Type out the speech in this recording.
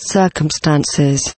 circumstances.